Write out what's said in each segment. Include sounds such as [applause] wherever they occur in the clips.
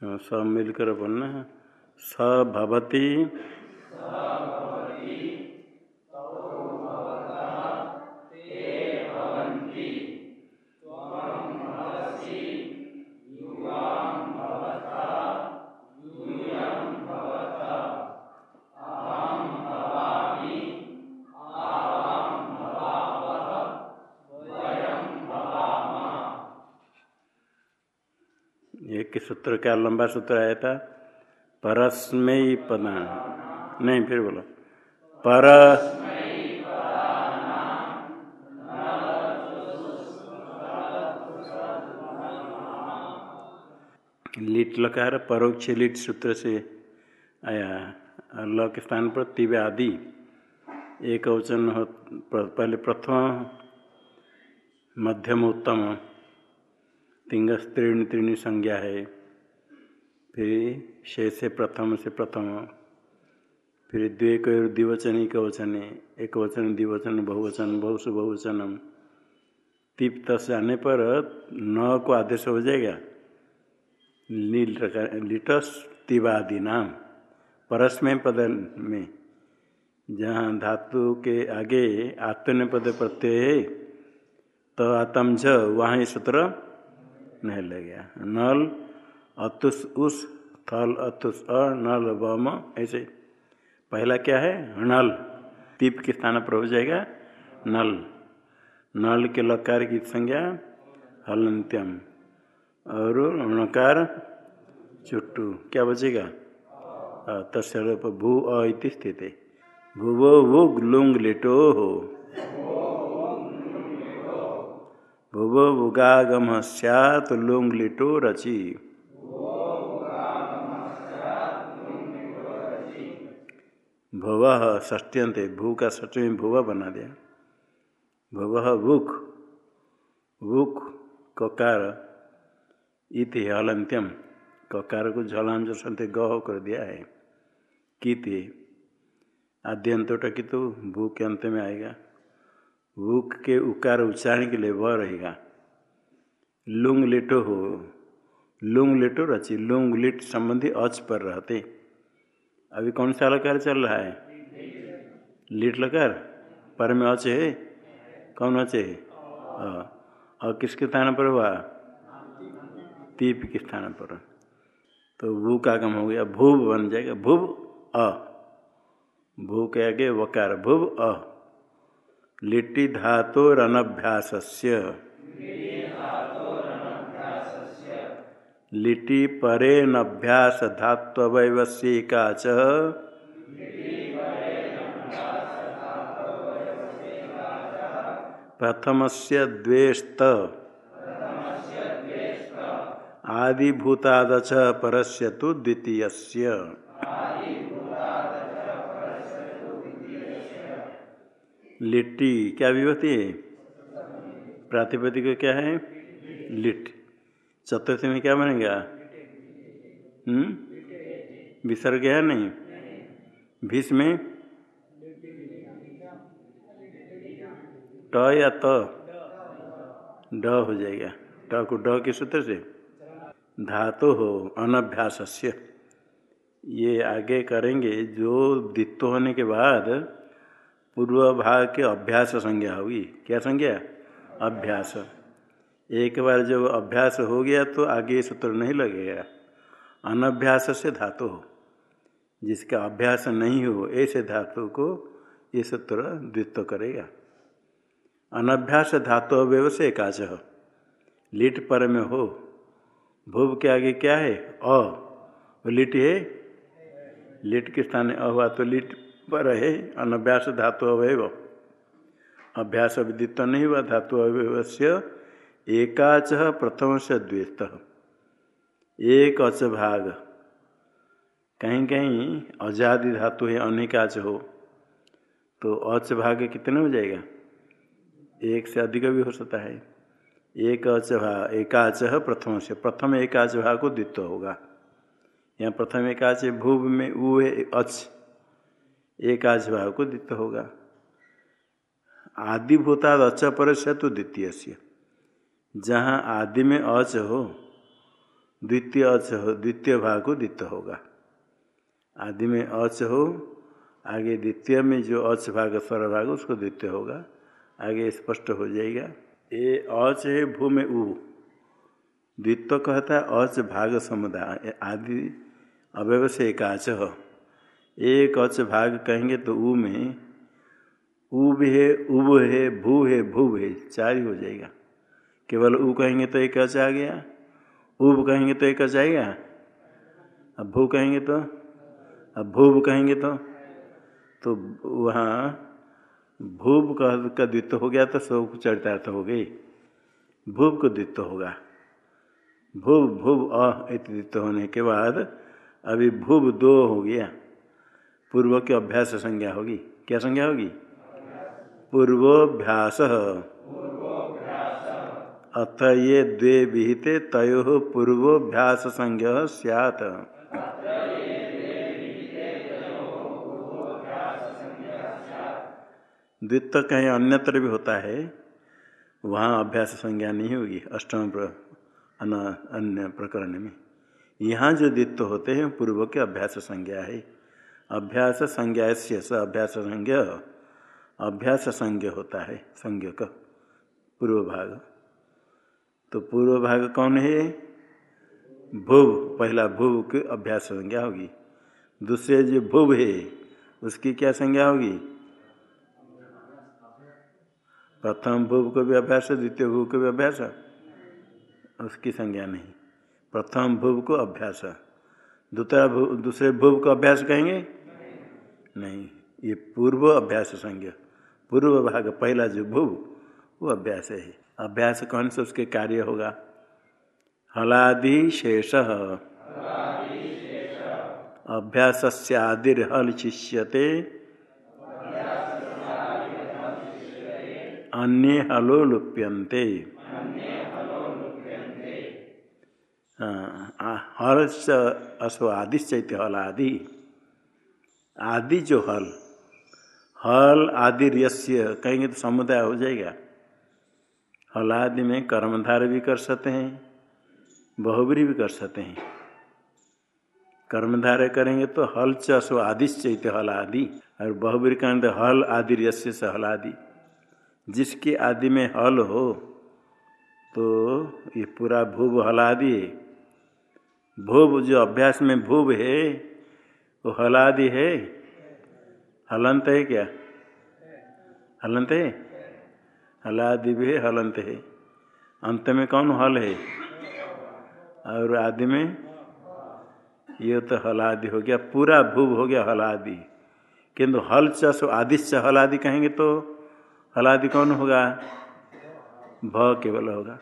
सब मिलकर बनना है स भवती। सूत्र का लंबा सूत्र आया था? परस्मय पदा नहीं, फिर बोलो। पर लिट लकार परोक्ष लिट सूत्र से आया। ल के स्थान पर तिव्य आदि एक वचन हो पहले प्रथम, मध्यम, उत्तम। तिंग तीर्ण तीर्ण संज्ञा है। फिर शेष से प्रथम से प्रथम, फिर द्वेक द्विवचन एक वचन एक वचन द्विवचन, बहुवचन, बहुस बहुवचनम। तिप्त से आने पर न को आदेश हो जाएगा। नील लिटस तिवादि नाम, परस्मय पद में। जहाँ धातु के आगे आत्मन पद प्रत्यय है तो आतम झ वहाँ ये सूत्र नहीं लग गया। नल अतुस उस थल अतुस अ नल वम ऐसे। पहला क्या है? नल। तीप के स्थान पर हो जाएगा नल। नल के लकार की संज्ञा हलंत्यम। और णकार चुट्टू। क्या बचेगा? तस्प भू अति स्थित। भूवो वुग लुंग लिटो हो। भुव भुगागम सैत लुंग लिटो रचि। भव ष्ट्यंत भू का ष्टी भुव बना दिया। भव वुक वुक ककार, इति हलंत्यम ककार को झलाम जसंत गह कर दिया है। कित, आद्यंतोट की तो भू के अंत में आएगा। वुक के उकार उच्चारण के लिए वह रहेगा। लुंग लिटो हो लुंग लिटो रची लुंग लिट संबंधी अच पर रहते। अभी कौन सा लकार चल रहा है? लिट लकार? पर में अच है? कौन अच है? और किसके स्थान पर हुआ? तीप के स्थान पर। तो भू का कम हो गया। भूव बन जाएगा। भूव अ। भू के आगे वकार। भूव अ। लिट्टी धातु धातुरनभ्यास लिटि परे नभ्यास धात्वयवस्यका च। प्रथम से द्वेष्ट। आदिभूताद तो द्वितीय लिट्टी, क्या विभूति प्रातिपदिक क्या है? लिट। चतुर्थ में क्या बनेगा? हम्म? विसर्ग है नहीं? भीष में? ट या त? ड हो जाएगा। ट को ड के सूत्र से? धातु हो अनभ्यास ये आगे करेंगे, जो दित्व होने के बाद पूर्व भाग के अभ्यास संज्ञा होगी। क्या संज्ञा? अभ्यास। एक बार जब अभ्यास हो गया तो आगे सूत्र नहीं लगेगा। अनभ्यास से धातु हो। जिसका अभ्यास नहीं हो, ऐसे धातु को ये सूत्र द्वित्व करेगा। अनभ्यास धातु अवयव से एकाच लिट पर में हो। भूव के आगे क्या है? अ। लिट है? लिट के स्थान अ हुआ तो लिट पर है। अनभ्यास धातु अवयव। अभ्यास विदित्व नहीं हुआ। धातु अवयव से एकाच प्रथम से द्वेत एक अच भाग कहीं कहीं अजादि धातु है, अनेकाच हो तो अच भाग कितने हो जाएगा? एक से अधिक भी हो सकता है। एक अच भाग एकाच प्रथम से प्रथम एकाच भाग को द्वित्व होगा। यहाँ प्रथम एकाच भूव में ऊ है अच एकाच भाग को द्वितीय होगा। आदिभूताद अच पर से तो द्वितीय से जहाँ आदि में अच हो, द्वितीय अच हो, द्वितीय भाग को द्वितीय होगा। आदि में अच हो, आगे द्वितीय में जो अच भाग, स्वर भाग, उसको द्वितीय होगा। आगे स्पष्ट हो जाएगा। ये अच है भू में ऊ द्वित्व कहता है अच भाग समुदाय आदि अवयव से एकाच हो। एक अच भाग कहेंगे तो ऊ में ऊब है, उब है, भू है भूब है, चार ही हो जाएगा। केवल ऊ कहेंगे तो एक अच आ गया उब कहेंगे तो एक अच आएगा अब भू कहेंगे तो अब भूब कहेंगे तो तो वहाँ भूब का, का द्वित्व हो गया तो सब चरितार्थ हो गई भूब को द्वित्व होगा भूब भूब अद्वित्व होने के बाद अभी भूब दो हो गया पूर्व की अभ्यास संज्ञा होगी क्या संज्ञा होगी? पूर्वोभ्यास। अथ ये द्वे विहिते तयो पूर्वोभ्यास संज्ञ सियात। द्वित्व कहीं अन्यत्र भी होता है वहाँ अभ्यास संज्ञा नहीं होगी अष्टम प्र, अन्य प्रकरण में। यहाँ जो द्वित्व होते हैं पूर्व के अभ्यास संज्ञा है। अभ्यास संज्ञा से स अभ्यास संज्ञा अभ्यास संज्ञ होता है संज्ञ का पूर्व भाग। तो पूर्व भाग कौन है? भूव। पहला भूव की अभ्यास संज्ञा होगी। दूसरे जो भूव है, उसकी क्या संज्ञा होगी? प्रथम भूव को भी अभ्यास, द्वितीय भूव को भी अभ्यास। उसकी संज्ञा नहीं। प्रथम भूव को अभ्यास। दूसरा भूव, दूसरे भूव को अभ्यास कहेंगे? नहीं। ये पूर्व अभ्यास संज्ञा। पूर्व भाग, पहला जो भूव, वो अभ्यास है। अभ्यास कौन से उसके कार्य होगा? हलादि शेष अभ्यास से आदिर हल शिष्यते अन्य हलो लुप्यंते हल असो आदि चैत्य हल आदि। आदि जो हल हल आदि यस्य कहेंगे तो समुदाय हो जाएगा। हल आदि में कर्मधार भी कर सकते हैं, बहुबरी भी कर सकते हैं। कर्मधारय करेंगे तो हल चो आदिश्चैत हल आदि और बहुबरी करेंगे तो हल आदि यस्य से हल आदि जिसके आदि में हल हो तो ये पूरा भूव हलादि है। भूव जो अभ्यास में भूव है, वो हलादि है। हलंत है क्या? हलंत है? हलादि भी है हलंत है। अंत में कौन हल है? और आदि में ये तो हलादि हो गया, पूरा भूव हो गया हलादि। किंतु हल चो आदिश्य हलादि कहेंगे तो हलादि कौन होगा? भ केवल होगा।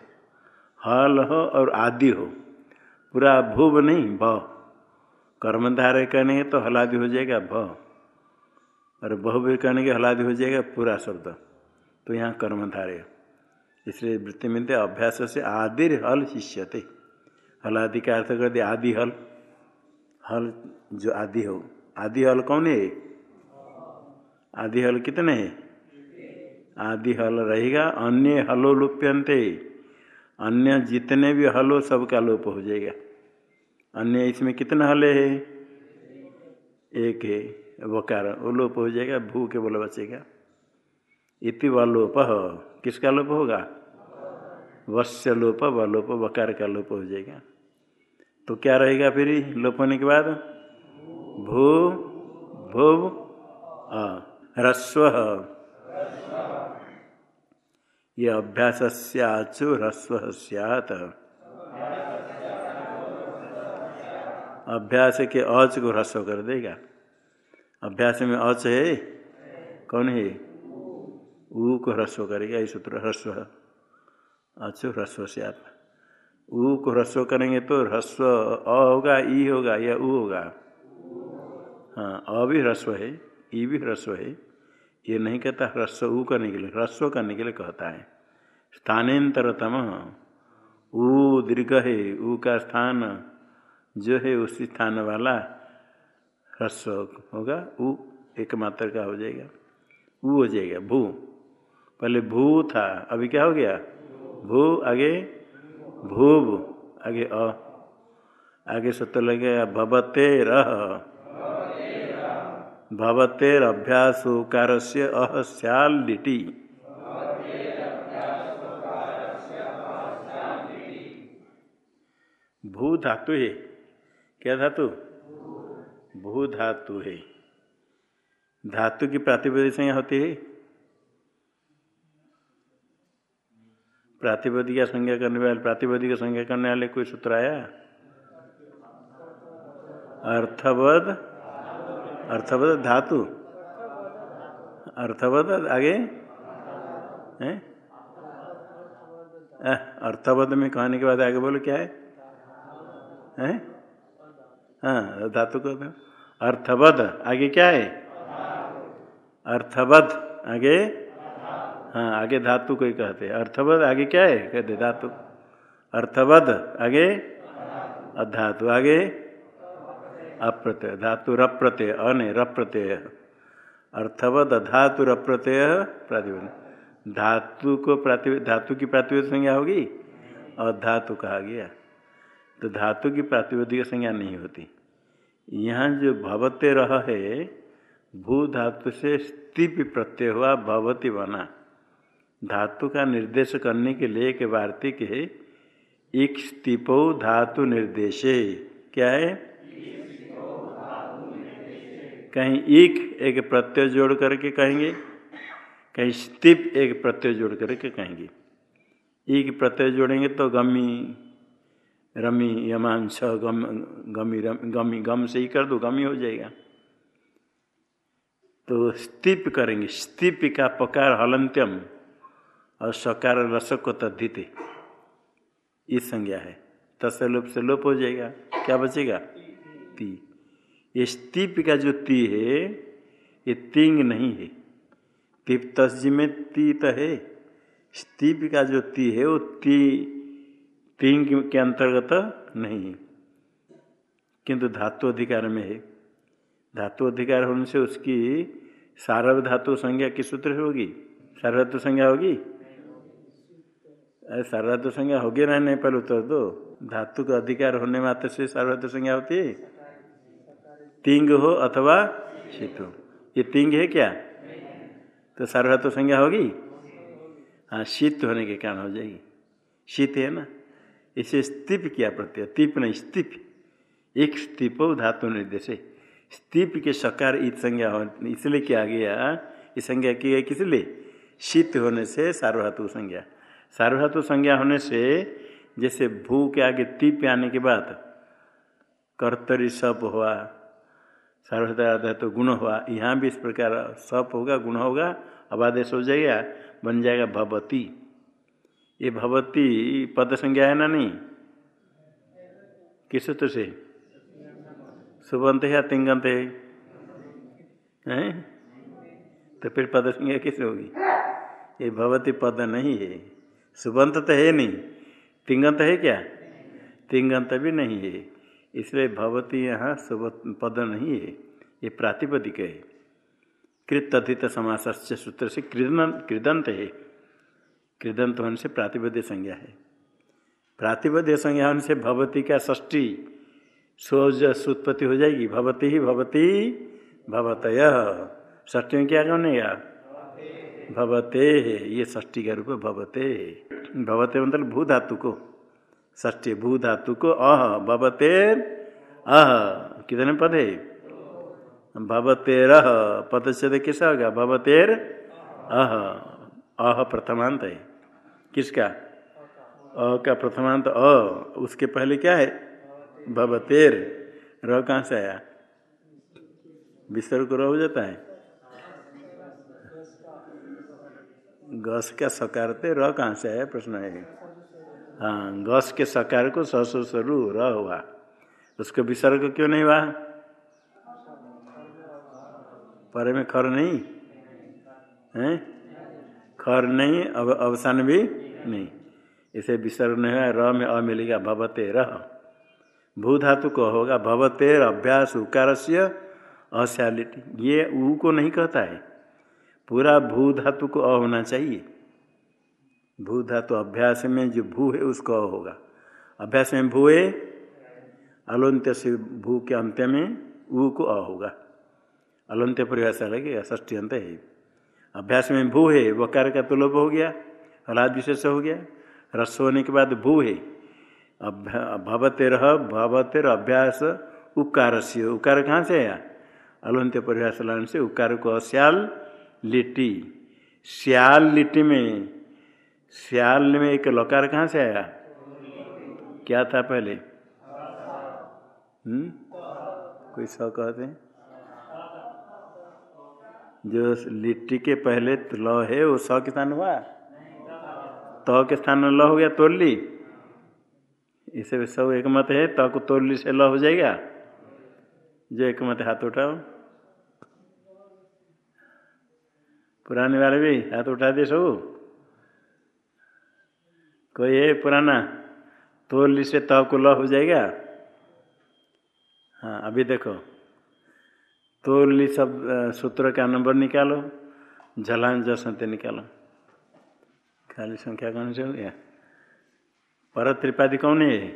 हल हो और आदि हो। पूरा भूव नहीं, भ। कर्मधारय करेंगे तो हलादि हो जाएगा, भ। और बहु कहने के हलादि हो जाएगा, पूरा शब्द। तो यहाँ कर्मधारय इसलिए वृत्ति मिलते अभ्यास से आदिर हल शिष्यते। हलादि का अर्थ कर दिया, आदि हल। हल जो आदि हो। आदि हल कौन है? आदि हल कितने हैं? आदि हल रहेगा, अन्य हलो लुप्यंते अन्य जितने भी हलो, सबका लोप हो जाएगा। अन्य इसमें कितने हले है? एक है, वकार। वो लोप हो जाएगा भू के बोला बचेगा। इति वलोप किसका लोप होगा? वश्य लोप वलोप वकार का लोप हो जाएगा। तो क्या रहेगा फिर लोप होने के बाद? भू, भूव ह्रस्व। ये अभ्यास सु ह्रस्व सियात। अभ्यास के अच को ह्रस्व कर देगा। अभ्यास में अच है? कौन है? ऊ को ह्रस्व करेगा, इस सूत्र ह्रस्व अचु ह्रस्व सियात ऊ को ह्रस्व करेंगे तो ह्रस्व अ होगा, ई होगा या ऊ होगा। हाँ अ भी ह्रस्व है, ई भी ह्रस्व है। ये नहीं कहता ह्रस्व ऊ करने के लिए, ह्रस्व करने के लिए कहता है। स्थानांतरतम ऊ दीर्घ है ऊ का स्थान जो है उसी स्थान वाला ह्रस्व होगा ऊ एक मात्र का हो जाएगा। ऊ हो जाएगा, भू। पहले भू था, अभी क्या हो गया? भू, आगे? भूव आगे अ। आगे सूत्र लगेगा भवते रह। भवतेर अभ्यासोकार से अह सैल लिटी भू धातु है। क्या धातु? भू धातु है। धातु की प्रातिपदिक संज्ञा होती है। प्रातिपदिक संज्ञा करने वाले, प्रातिपदिक संज्ञा करने वाले कोई सूत्र आया? अर्थवद अर्थवद धातु। अर्थवद आगे? अर्थवद में कहने के बाद आगे बोलो, क्या है? हैं? धातु को अर्थवद, आगे क्या है? अर्थवद, आगे? हाँ आगे धातु को ही कहते अर्थवद, आगे क्या है? कहते धातु। अर्थवद, आगे? अधातु। आगे? अप्रत्यय। धातु रप्रत्यय, अने रप्रत्यय। अर्थवद अधातु रप्रत्यय प्रातिपद धातु को प्राति, धातु की प्रातिपद संज्ञा होगी? और धातु कहा गया। तो धातु की प्रातिपदिक संज्ञा नहीं होती। यहाँ जो भवते रह है भू धातु से स्तिप प्रत्यय हुआ, भवती बना। धातु का निर्देश करने के लिए एक वार्तिक है। एक स्तिपो धातु निर्देशे। क्या है? कहीं एक एक प्रत्यय जोड़ करके कहेंगे, कहीं स्तिप एक प्रत्यय जोड़ करके कहेंगे। एक प्रत्यय जोड़ेंगे तो गमी रमी, यमांश, गम, गमी, रम, गमी, गम से ही कर दो, गमी हो जाएगा। तो स्तिप करेंगे। स्तिप का पकार हलंत्यम। और सकार रसक को तद्धित। इस संज्ञा है। तसलोप से लोप हो जाएगा। क्या बचेगा? ती। ये स्तीप का जो ती है, ये तिंग नहीं है। तिप तस्जी में ती तो है। स्तीप का जो ती है, वो ती, तिंग के अंतर्गत नहीं है। किंतु धातु अधिकार में है। धातु अधिकार होने से उसकी सारव धातु संज्ञा किस सूत्र होगी। सार्वधातु संज्ञा होगी? सार्वधातु संज्ञा होगी ना नहीं पहले उत्तर दो। धातु का अधिकार होने मात्र से सार्वधातु संज्ञा होती है? तिंग हो अथवा शीत। हो ये तिंग है क्या? तो सार्वधातु संज्ञा होगी? हाँ शीत होने के कारण हो जाएगी। शीत है ना? इसे स्तिप किया प्रत्यय। तिप नहीं, स्तिप। एक स्तिप धातु निर्देश स्तिप के सकार इत संज्ञा हो इसलिए किया गया। इस संज्ञा की गई किस लिए? शीत होने से सार्वधातु संज्ञा। सार्वधातु संज्ञा होने से जैसे भू के आगे तिप आने के बाद कर्तरी सप हुआ, सार्वधातु तो गुण हुआ, यहाँ भी इस प्रकार सप होगा, गुण होगा अब आदेश हो जाएगा, बन जाएगा भवती। ये भवती पद संज्ञा है ना नहीं? किस सूत्र से? सुबंत है या तिंगंत है? हैं? तो फिर पद संज्ञा किस होगी? ये भवती पद नहीं है। सुबंत तो है नहीं, तिंगंत है क्या? तिंगंत भी नहीं है। इसलिए भवती यहाँ सुब पद नहीं है, ये प्रातिपदिक है। कृत अधित समास सूत्र से कृदन, कृदंत है। कृदंत होने से प्रातिपद्य संज्ञा है। प्रातिपद्य संज्ञा होने से भवती का ष्टी सोज सुत्पत्ति हो जाएगी। भवती ही भवती, भवतय। ष्टी में क्या बनेगा। भवते है, ये ष्टी का रूप भवते है। भवते मतलब भू धातु को। ष्टी भू धातु को अह भवतेर अह, कितने पद है? भवतेर पद से कैसा होगा भवतेर अह अह प्रथमांत है। किसका? अ का प्रथमांत अ, उसके पहले क्या है? भवतेर र। कहाँ से आया? विसर्ग रह जाता है। गस का सकार थे र कहाँ से आया? प्रश्न है हाँ गस के सकार को ससुरु र हुआ। उसको विसर्ग क्यों नहीं हुआ? पर में खर नहीं? है? खर नहीं, अब अवसान भी नहीं। इसे विसर्ग नहीं हुआ, र में अ मिलेगा, भवते रह। भू धातु को होगा भवतेर अभ्यास उकार से ये ऊ को नहीं कहता है। पूरा भू धातु को अ होना चाहिए। भू धातु अभ्यास में जो भू है उसको अ होगा। अभ्यास में भू है, अलंत्य से भू के अंत्य में ऊ को अ होगा। अलंत्य परिभाषा लगेगा ष्टी अंत है। अभ्यास में भू है, वकार का तो लोप हो गया हलाद विशेष हो गया, रस होने के बाद भू है। भवते रह भवते अभ्यास उकार से उकार कहाँ से आया? अलंत्य परिभाषा लाने से उकार को श्याल लिट्टी। श्याल लिट्टी में श्याल में एक लकार कहाँ से आया? क्या था पहले? हम्म? कोई सौ कहते हैं? जो लिट्टी के पहले ल है, वो सौ के स्थान हुआ? तो के स्थान में ल हो गया तोली इसे सब एक मत है तो को तोली से ल हो जाएगा। जो एक मत हाथ उठाओ। पुराने वाले भी हाथ उठा दे सब। कोई है पुराना? तोली से तो को ल हो जाएगा? हाँ अभी देखो। तोली सब सूत्र का नंबर निकालो झलान जसंते निकालो। खाली संख्या कौन से हो गया? पर त्रिपादी कौन है?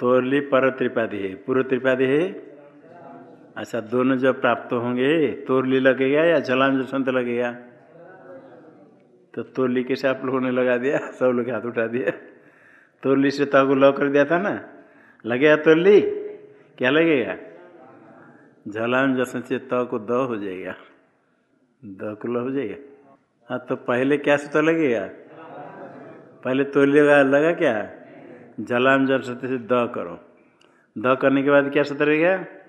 तोली पर त्रिपादी है। पूर्व त्रिपादी है? अच्छा दोनों जब प्राप्त होंगे तोरली लगेगा या जलान जसंत लगेगा? तो तोरली के साथ लोगों ने लगा दिया? [laughs] सब लोग हाथ उठा दिया तोरली से तो लॉ कर दिया था ना? लगेगा तोरली? क्या लगेगा? जसन से त को द हो जाएगा। द को ल हो जाएगा। हाँ तो पहले क्या सूत्र लगेगा? पहले तोली लगा, लगा क्या? जलाम जसन से द करो। द करने के बाद क्या सूत्र रहेगा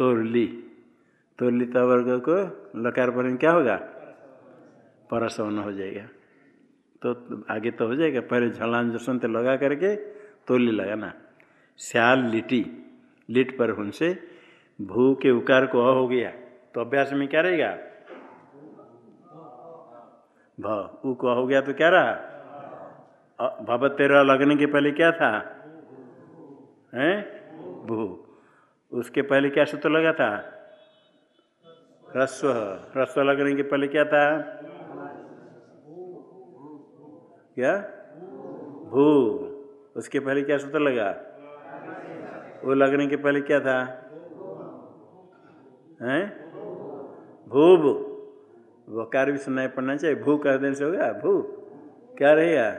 तोरली। तोरली वर्ग को लकार पर क्या होगा? परसवन हो जाएगा। तो आगे तो हो जाएगा। पहले झलान जसंत लगा करके तोली लगाना। श्याल लिटी। लिट पर उनसे भू के उकार को अ हो गया। तो अभ्यास में क्या रहेगा? भ। उ को हो गया तो क्या रहा? भव तेरह लगने के पहले क्या था? हैं? भू। उसके पहले क्या सूत्र लगा था? रस्व रस्व लगने के पहले क्या था? क्या? भू। उसके पहले क्या सूत्र लगा? वो लगने के पहले क्या था? हैं? भूब वकार भी सुनाई पड़ना चाहिए। भू कह देने से होगा? भू। क्या रहेगा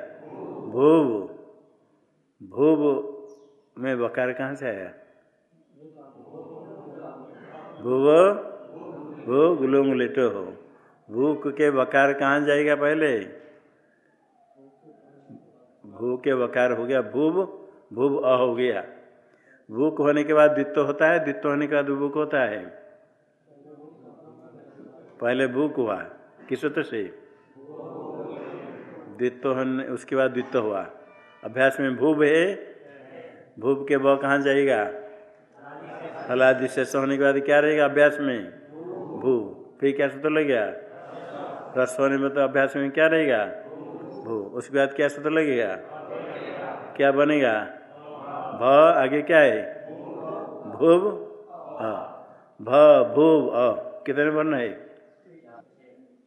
भूब भूब में वकार कहाँ से आया? भूव, भू गुलुंग लेटो हो। भूख के वकार कहाँ जाएगा पहले? भू के वकार हो गया भूब भूब अ हो गया। भूख होने के बाद द्वित्व होता है, द्वित्व होने के बाद भूख होता है। पहले भूख हुआ, किस सूत्र से? द्वित्व होने, उसके बाद द्वित्व हुआ। अभ्यास में भूभ है भूभ के ब कहाँ जाएगा? फलादि शेष होने के बाद क्या रहेगा अभ्यास में? भू। फिर क्या सूत्र लग गया रस होने में तो अभ्यास में क्या रहेगा? भू। उसके बाद क्या सूत्र लगेगा? क्या बनेगा? भ। आगे क्या है? भूव। अ। भ, भूव, अ। कितने वर्ण है?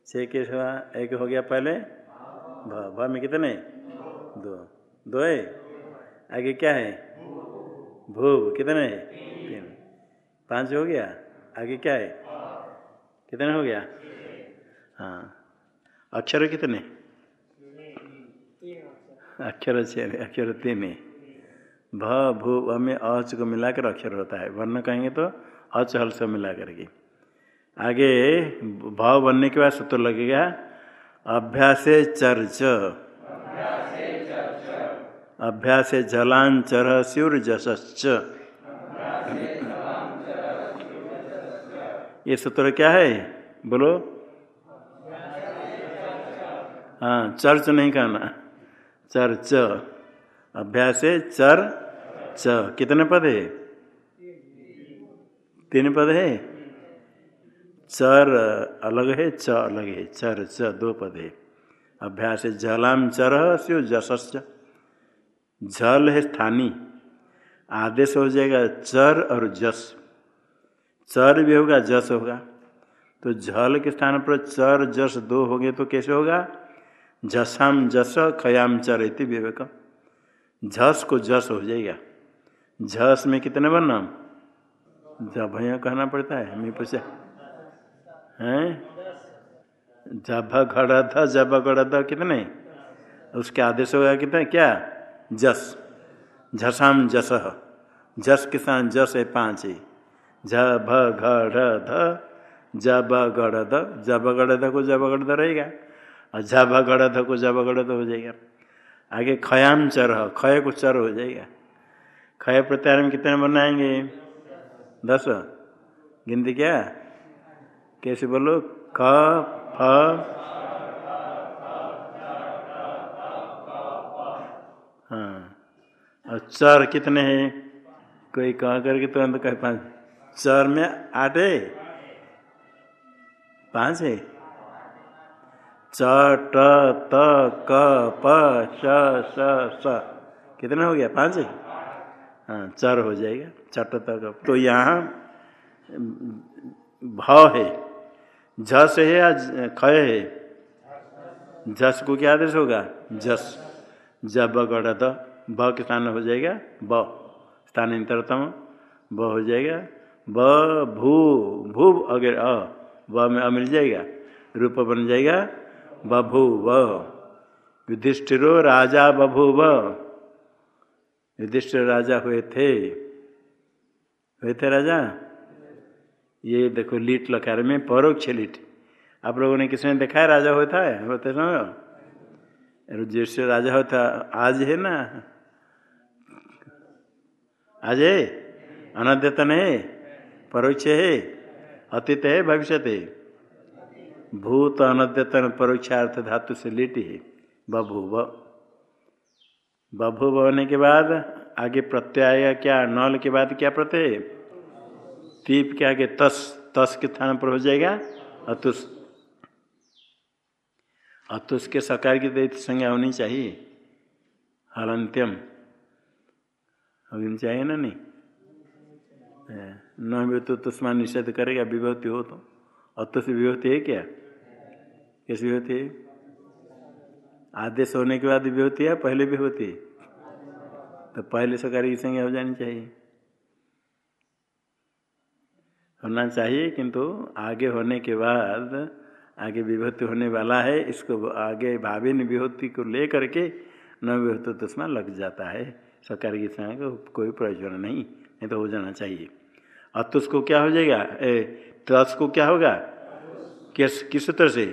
छः के एक हो गया पहले। भ। भ में कितने? दो। दो है? आगे क्या है? भूव। कितने? है तीन। पाँच हो गया? आगे क्या है? कितने हो गया? हाँ। अक्षर कितने? अक्षर छः अक्षर तीन भ, भू व में अच को मिलाकर अक्षर होता है। वर्ण कहेंगे तो अच हल से मिला करके आगे भाव बनने के बाद सूत्र लगेगा, अभ्यास चर्च। अभ्यास जलांचर स्यूर ये सूत्र क्या है? बोलो। हाँ चर्च नहीं कहना चर्च। अभ्यास चर, च। कितने पद है? तीन पद है? चर अलग है, च अलग है। चर, च, दो पद है। अभ्यास जलाम चर स्यो जसस् जल है स्थानी। आदेश हो जाएगा चर और जस। चर भी होगा, जस होगा। तो झल के स्थान पर चर, जस दो हो गए तो कैसे होगा? झसाम जस, खयाम चर इति विवेक झस को जस हो जाएगा। झस में कितने बनना जब भैया कहना पड़ता है, हमें पूछा। हैं? जब घड़ ध जब गढ़ ध कितने? उसके आदेश होगा कितने? क्या? जस। झसाम जस। जस के साथ जस है पाँच ही। झ ध जब गढ़ जब गढ़ को जब गढ़ रहेगा और झ गढ़ ध को जब गढ़ हो जाएगा। आगे खयाम चर, खय को चर हो जाएगा। खय प्रत्यार में कितने बनाएँगे दस। गिनती क्या? कैसे बोलो? क, फ। हाँ। और चर कितने हैं? कोई कह करके तुरंत कह पाँच चर में आठ है? पाँच है? च ट, त, क, प, श, स स। कितना हो गया? पाँच है? हाँ चर हो जाएगा। चट तक तो यहाँ भ है। झस है या खय है? झस को क्या आदेश होगा? जस जब गढ़ ब के स्थान हो जाएगा? ब। स्थानांतरतम। ब हो जाएगा? ब, भू भू अगर अ, ब में अ मिल जाएगा, रूप बन जाएगा बभू व युधिष्ठिरो राजा बभू व युधिष्ठिर राजा हुए थे। हुए थे राजा? ये देखो लीट लकार में परोक्ष लीट। आप लोगों ने किसने देखा है, राजा होता है? होते समय युधिष्ठिर राजा होता, आज है ना? आज है? अनद्यतन है? परोक्ष है, अतीत है भविष्य है। भूत अनद्यतन परोक्षार्थ धातु से लिट है, बभूव। बभूव होने के बाद आगे प्रत्यय क्या, नल के बाद क्या प्रत्यय तीप के आगे तस तस के स्थान पर हो जाएगा अतुष अतुष के सकार की दैत्य संज्ञा होनी चाहिए। हलंत्यम। होनी चाहिए ना, नहीं? न भी तो तुष्मान निषेध करेगा विभूति हो तो। अतुष विभूति है क्या? कैसी विभूति है? आदेश होने के बाद विभूति है पहले भी होती है? तो पहले सकार की संज्ञा हो जानी चाहिए। होना चाहिए, किंतु आगे होने के बाद, आगे विभूति होने वाला है, इसको आगे भावी विभूति को ले करके न विभूति तस्मा लग जाता है। सरकार की संज्ञा को कोई प्रयोजन नहीं नहीं तो हो जाना चाहिए। अतुष को क्या हो जाएगा? ए तस को क्या होगा? किस किस सूत्र से?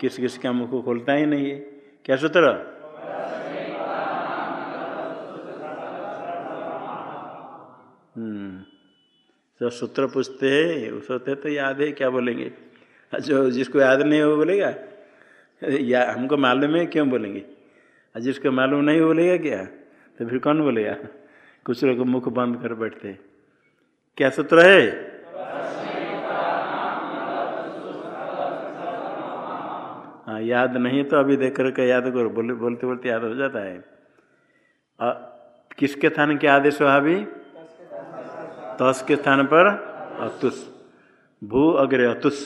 किस किस का मुख खोलता ही नहीं है। क्या सूत्र? हम्म तो सूत्र पूछते है उस होते तो याद है, क्या बोलेंगे? जो जिसको याद नहीं हो बोलेगा? या हमको मालूम है, क्यों बोलेंगे? जिसको मालूम नहीं बोलेगा क्या? तो फिर कौन बोलेगा? कुछ लोग मुख बंद कर बैठते क्या सूत्र है? हाँ याद नहीं तो अभी देख कर याद करो। बोले बोलते बोलते याद हो जाता है। आ, किसके स्थान के आदेश हुआ अभी? तस के स्थान पर अतुष भू अग्रे अतुष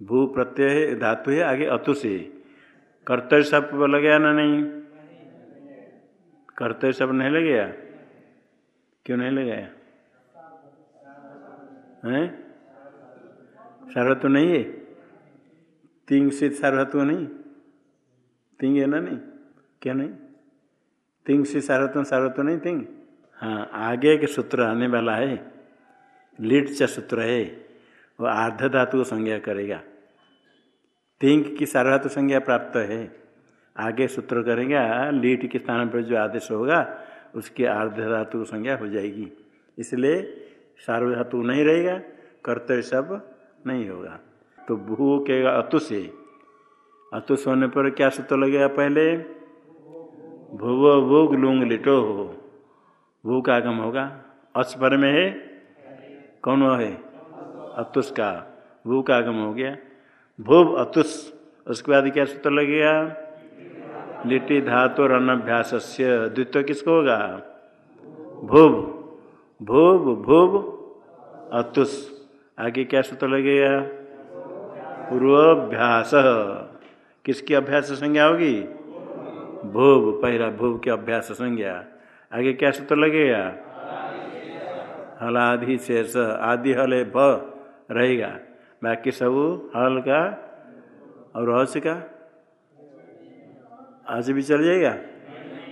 भू प्रत्यय धातु है आगे अतुष है। कर्तव्य सब बोला गया ना नहीं? कर्तव्य सब नहीं लग गया? क्यों नहीं लगाया हैं? सार्वत्व नहीं है? तिंग से सार्वत्व नहीं? तिंग है ना नहीं? क्या नहीं? तिंग से सार्वत्व सार्वत्व नहीं तिंग? हाँ आगे के सूत्र आने वाला है। लीट च सूत्र है। वो आर्ध धातु संज्ञा करेगा। तिंग की सार्वधातु संज्ञा प्राप्त है। आगे सूत्र करेगा लीट के स्थान पर जो आदेश होगा, उसकी आर्ध धातु संज्ञा हो जाएगी। इसलिए सार्वधातु नहीं रहेगा, कर्तव्य सब नहीं होगा। तो भू के अतुष है अतुष होने पर क्या सूत्र लगेगा पहले? भूव, भूग, लूंग, लिटो, हो। भू का आगम होगा। अच पर में है? कौन है? अतुष का। भू का आगम हो गया। भूव अतुष उसके बाद क्या सूत्र लगेगा? लिट्टी धातु और अनभ्यास द्वितीय किसको होगा? भूव भूव भूव अतुष आगे क्या सूत्र लगेगा? पूर्वाभ्यास। किसकी अभ्यास संज्ञा होगी? भूव पहला भूव की अभ्यास संज्ञा। आगे क्या सूत्र लगेगा? हलादि शेष आदि हल भ रहेगा। बाकी सब हल का और हस का? आज भी चल जाएगा?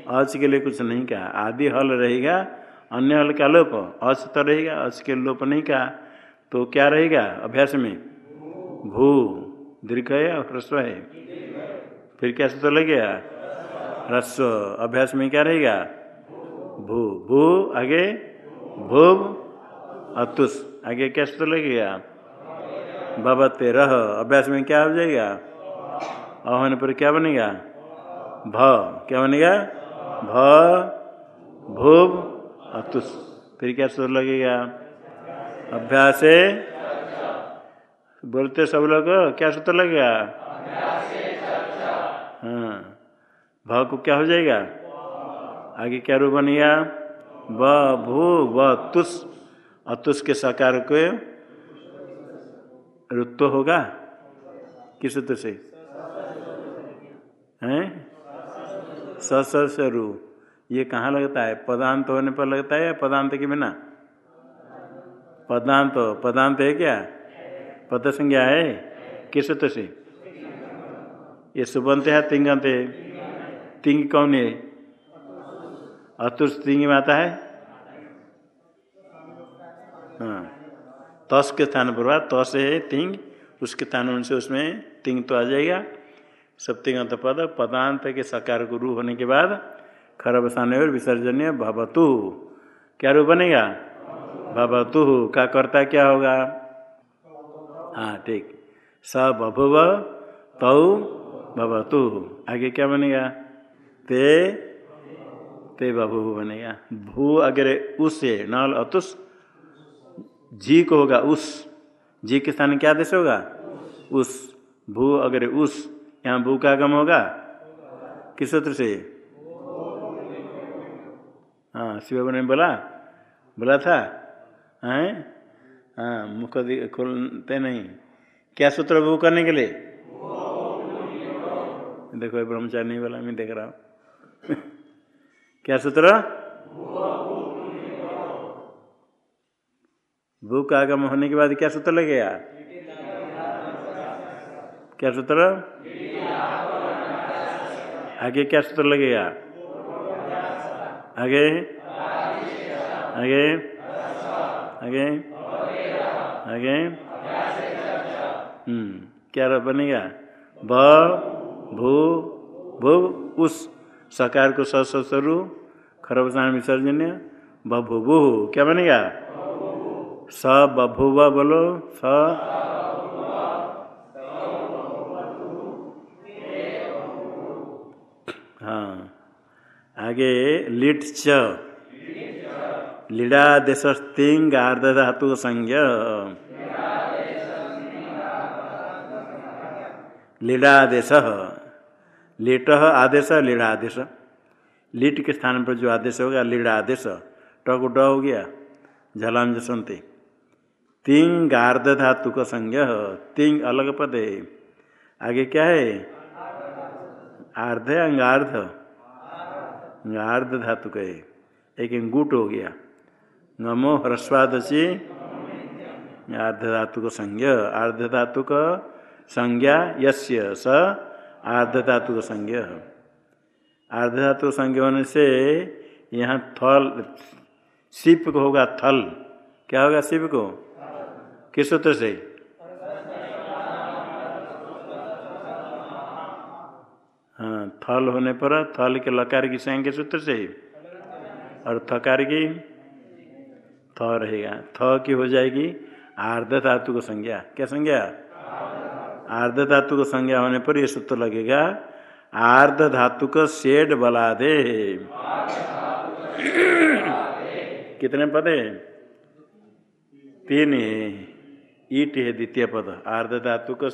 अच के लिए कुछ नहीं कहा। आदि हल रहेगा, अन्य हल का लोप अच तो रहेगा अच के लोप नहीं कहा। तो क्या रहेगा अभ्यास में? भू। दीर्घ है और ह्रस्व है। फिर क्या सूत्र लगेगा ह्रस्व। अभ्यास में क्या रहेगा? भू। भू, आगे? भूव अतुष। आगे क्या सूत्र लगेगा बाबा रह। अभ्यास में क्या हो जाएगा? अहोने पर क्या बनेगा? भ, क्या बनेगा भ, भूव अतुष फिर क्या सूत्र लगेगा? अभ्यास। बोलते सब लोग, क्या सूत्र लगेगा? हाँ। भ को क्या हो जाएगा? आगे क्या रूप बन बनेगा ब, भू, व तुष अतुष के साकार को ऋत्व होगा? किस सूत्र से? हैं? सरू ये कहाँ लगता है? पदांत होने पर लगता है या पदांत के बिना? पदांत। पदांत है क्या? पद संज्ञा है? किस सूत्र से? ये सुबंत है तिंगंत है? तिंग कौन है? अतुष तिंग में आता है? हाँ। तस के स्थान पर तस है तिंग। उसके स्थान से उसमें तिंग तो आ जाएगा। सप्तिगंत पद पदांत के सकार गुरु होने के बाद खरब स्थान और विसर्जनीय भवतु। क्या रूप बनेगा? भवतु। का कर्ता क्या होगा? हाँ ठीक। स बभुव तौ भवतु। आगे क्या बनेगा? ते ते बभु बनेगा। भू अगर उस नल अतुष जी को होगा उस। जी के स्थान क्या आदेश होगा? उस। भू अगर उस यहाँ भू का गम होगा? किस सूत्र से? हाँ शिव ने बोला। बोला था? हैं? हाँ मुख खोलते नहीं। क्या सूत्र वो करने के लिए? देखो ब्रह्मचारी नहीं बोला मैं देख रहा हूँ। [laughs] क्या सूत्र? भू का आगम होने के बाद क्या सूत्र लगेगा? क्या सूत्र? आगे क्या सूत्र लगेगा? आगे? आगे? आगे? आगे? हम्म क्या बनेगा? ब, भू भू, उस। सकार को ससरु खरबसान विसर्जन्य। बभुभु क्या बनेगा? स बभुव बोलो। स आगे लिट च लीड़ादेश तिंग आर्ध धातु संज्ञ लीड़ादेश लीट आदेश लीड़ादेश लीट के स्थान पर जो आदेश होगा लीड़ा आदेश टक ड हो गया झलाम सुनते। तिंग आर्ध धातु का संज्ञ तिंग अलग पद। है आगे क्या है? आर्ध अंगार्ध। अंगार्ध धातु का एक गुट हो गया। नमो ह्रस्वादशी आर्ध धातु का संज्ञा आर्ध धातु का संज्ञा यस्य स आर्ध धातु का संज्ञा। आर्ध धातु संज्ञा होने से यहाँ थल शिप को होगा थल। क्या होगा शिव को? किस सूत्र से हाँ थल होने पर थल के लकार की संज्ञा के सूत्र से और थकार की? थ रहेगा। थ की हो जाएगी आर्ध धातु को संज्ञा। क्या संज्ञा? आर्ध धातु को संज्ञा होने पर यह सूत्र लगेगा आर्ध धातु को शेड बला दे। कितने पद है? तीन है। ईट है द्वितीय पद। आर्ध धातु को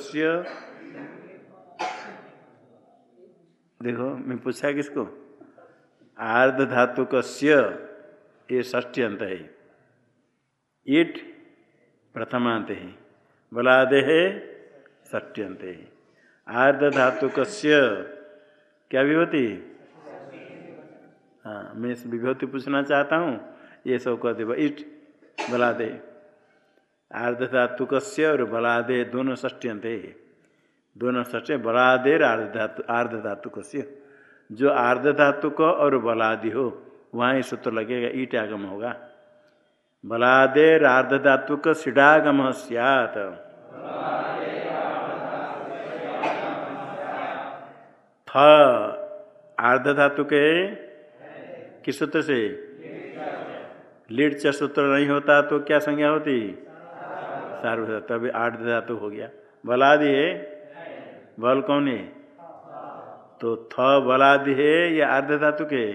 देखो, मैं पूछा किसको? आर्ध धातु को ये ष्टी अंत है। ईट प्रथमांत है। बलादे है ष्टी अंत है। आर्ध धातु कस्य क्या विभूति? हाँ मैं इस विभूति पूछना चाहता हूँ। ये सब कहते इट बला दे आर्ध धातु कस्य और बलादे दोनों ष्टियंते दोनों ष्ट बलादेर आर्ध धातु आर्ध धातु जो आर्ध धातु को और बलादि हो, वहाँ ही सूत्र लगेगा ईट आगम होगा। बलादेर आर्ध धातु का सिडागम सियात। थ आर्ध धातु के किस सूत्र से? लीड च सूत्र नहीं होता तो क्या संज्ञा होती? सार्वधातु। तभी आर्ध धातु हो गया। बलादि है बल कौन है? तो थ बलादि है या अर्ध धातु के?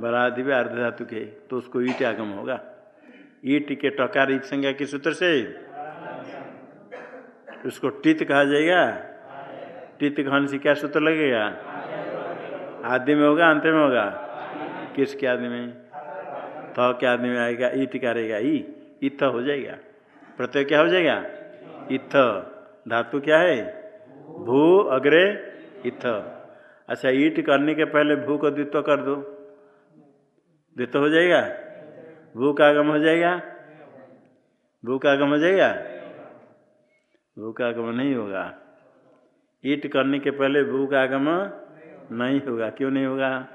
बलादि भी अर्ध धातु के। तो उसको ईट आगम होगा। ईट के टकार ईट संज्ञा के सूत्र से? उसको टित कहा जाएगा? टित कहने से क्या सूत्र लगेगा? आदि में होगा, अंत में होगा? किसके आदि में? थ के आदि में आएगा, ईट का रहेगा, ई। इत हो जाएगा। प्रत्यय क्या हो जाएगा? इथ धातु क्या है? भू अग्रे इथ। अच्छा ईट करने के पहले भू को द्वित्व कर दो। द्वित्व हो जाएगा? भू का आगम हो जाएगा? भू का आगम हो जाएगा? भू का आगम नहीं होगा। ईट करने के पहले भू का आगम नहीं होगा। क्यों नहीं होगा?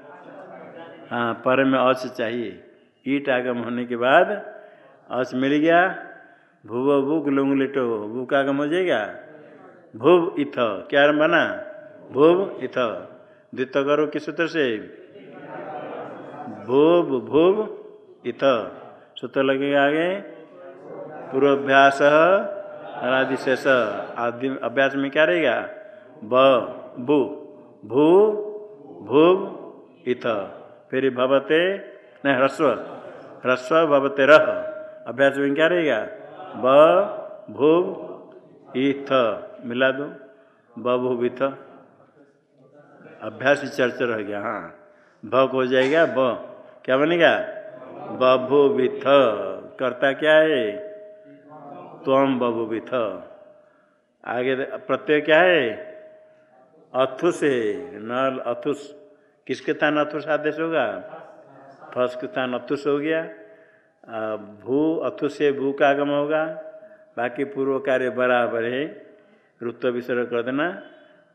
हाँ पर में अच चाहिए। ईट आगम होने के बाद अच मिल गया। भूव भूक लुंग लिटो। भू का आगम हो जाएगा? भूव इथ। क्या बना भूव इथ। द्वित्व करो किस सूत्र से? भूव भूव इत सूत्र लगेगा आगे। पूर्वाभ्यास अनादि शेष आदि अभ्यास में क्या रहेगा? ब, भू भू, भूव इत फिर भवते, नहीं, ह्रस्व। ह्रस्व, भवते, रह। अभ्यास में क्या रहेगा? ब, भूव इथ। मिला दो। बभूव इथ अभ्यास चर्चा रह गया हाँ। भ हो जाएगा ब। क्या बनेगा? बभुविथ करता क्या है? त्वम बभुविथ आगे प्रत्यय क्या है? अथुस है। नल अथुस। किसके स्थान अथुस आदेश होगा? फस के स्थान अथुस हो गया। भू अथुस भू का आगम होगा। बाकी पूर्व कार्य बराबर है। ऋत्व विसर्ग कर देना,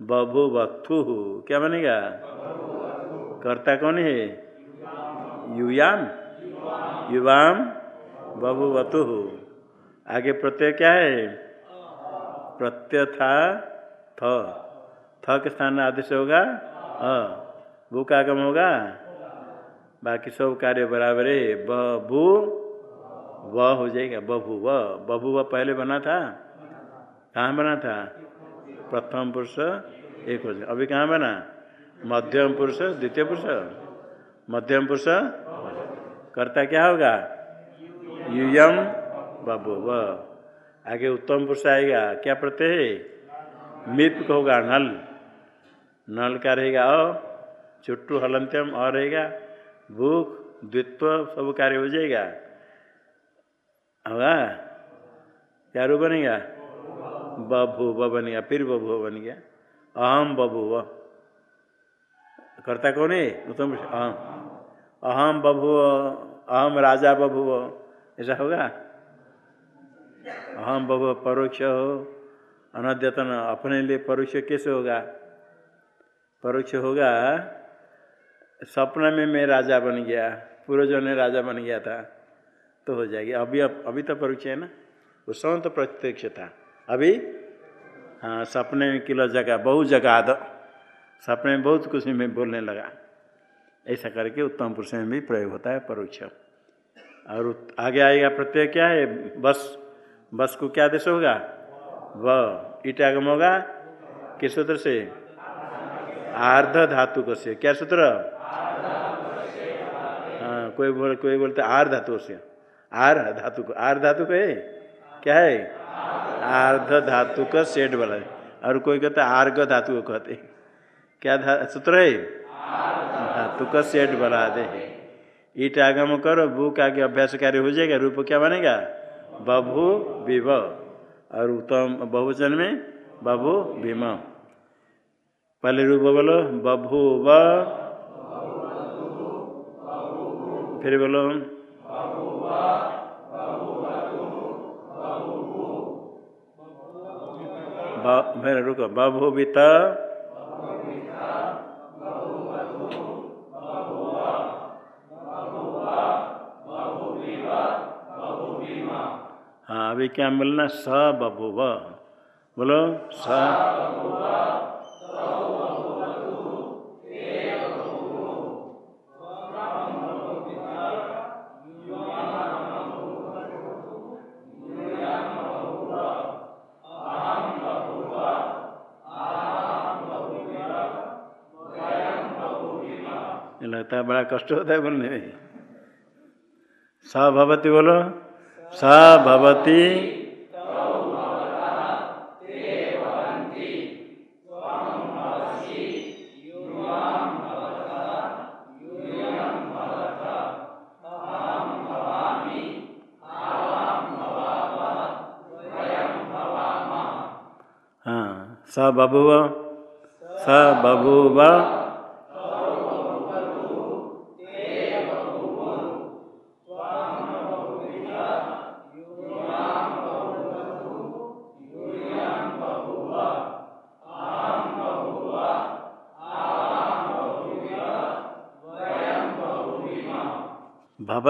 बभु बथु क्या बनेगा? कर्ता कौन है? युयाम। युवाम बभुवतु आगे प्रत्यय क्या है? प्रत्यय था। थ थ के स्थान आदेश होगा, अ। भू का आगम होगा, बाकी सब कार्य बराबर है। बभू, व हो जाएगा, बभू, व। बभू व पहले बना था। कहाँ बना था? प्रथम पुरुष, एक हो अभी कहाँ बना? मध्यम पुरुष, द्वितीय पुरुष। मध्यम पुरुष कर्ता क्या होगा? युयम बबू व आगे उत्तम पुरुष आएगा। क्या प्रत्यय है? मिप होगा नल। नल का रहेगा अ, चुट्टू, हलंत्यम और रहेगा। भूख, द्वित्व सब कार्य हो जाएगा। होगा? क्या रू बनेगा? बभू ब गया फिर बभू बन गया अहम बभू करता कौन है? उत्तम अहम अहम बभू अहम राजा बभू ऐसा होगा? अहम बभू परोक्ष हो। अनद्यतन अपने लिए परोक्ष कैसे होगा? परोक्ष होगा, सपना में मैं राजा बन गया, पूर्वजों ने राजा बन गया था तो हो जाएगी। अभी अभी तो परोक्ष है ना? उस समय तो प्रत्यक्ष था। अभी? हाँ सपने में किलो जगह, बहुत जगह दो। सपने में बहुत कुछ में बोलने लगा। ऐसा करके उत्तम पुरुष में भी प्रयोग होता है परोक्ष। और आगे आएगा प्रत्यय क्या है? बस बस को क्या देश होगा? व। ईटागम होगा? किस सूत्र से? आर्ध धातु को से। क्या सूत्र? हाँ कोई बोल, कोई बोलते आर धातु से। आर धातु को आर धातु को है? क्या है? आर्ध धातु का सेट वाला और कोई कहता है आर्घ धातु को कहते क्या सूत्र है? धातु का सेट बना दे ईट आगम करो भू का आगे अभ्यास कार्य हो जाएगा, रूप क्या बनेगा? बभू विव और उत्तम बहुवचन में बभू भीम। पहले रूप बोलो बभूव फिर बोलो फिर रुको बभूविता हाँ अभी क्या मिलना स बभुव बोलो स। लगता है बड़ा कष्ट होता है बोलने में। स भवती बोलो। स भवती। हाँ स बभुव। स बभुव।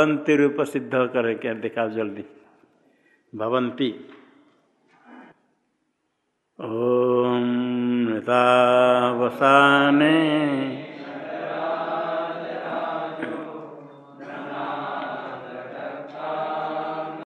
भवंती रूप सिद्ध कर क्या दिखाओ जल्दी। भवंती। ओम वसाने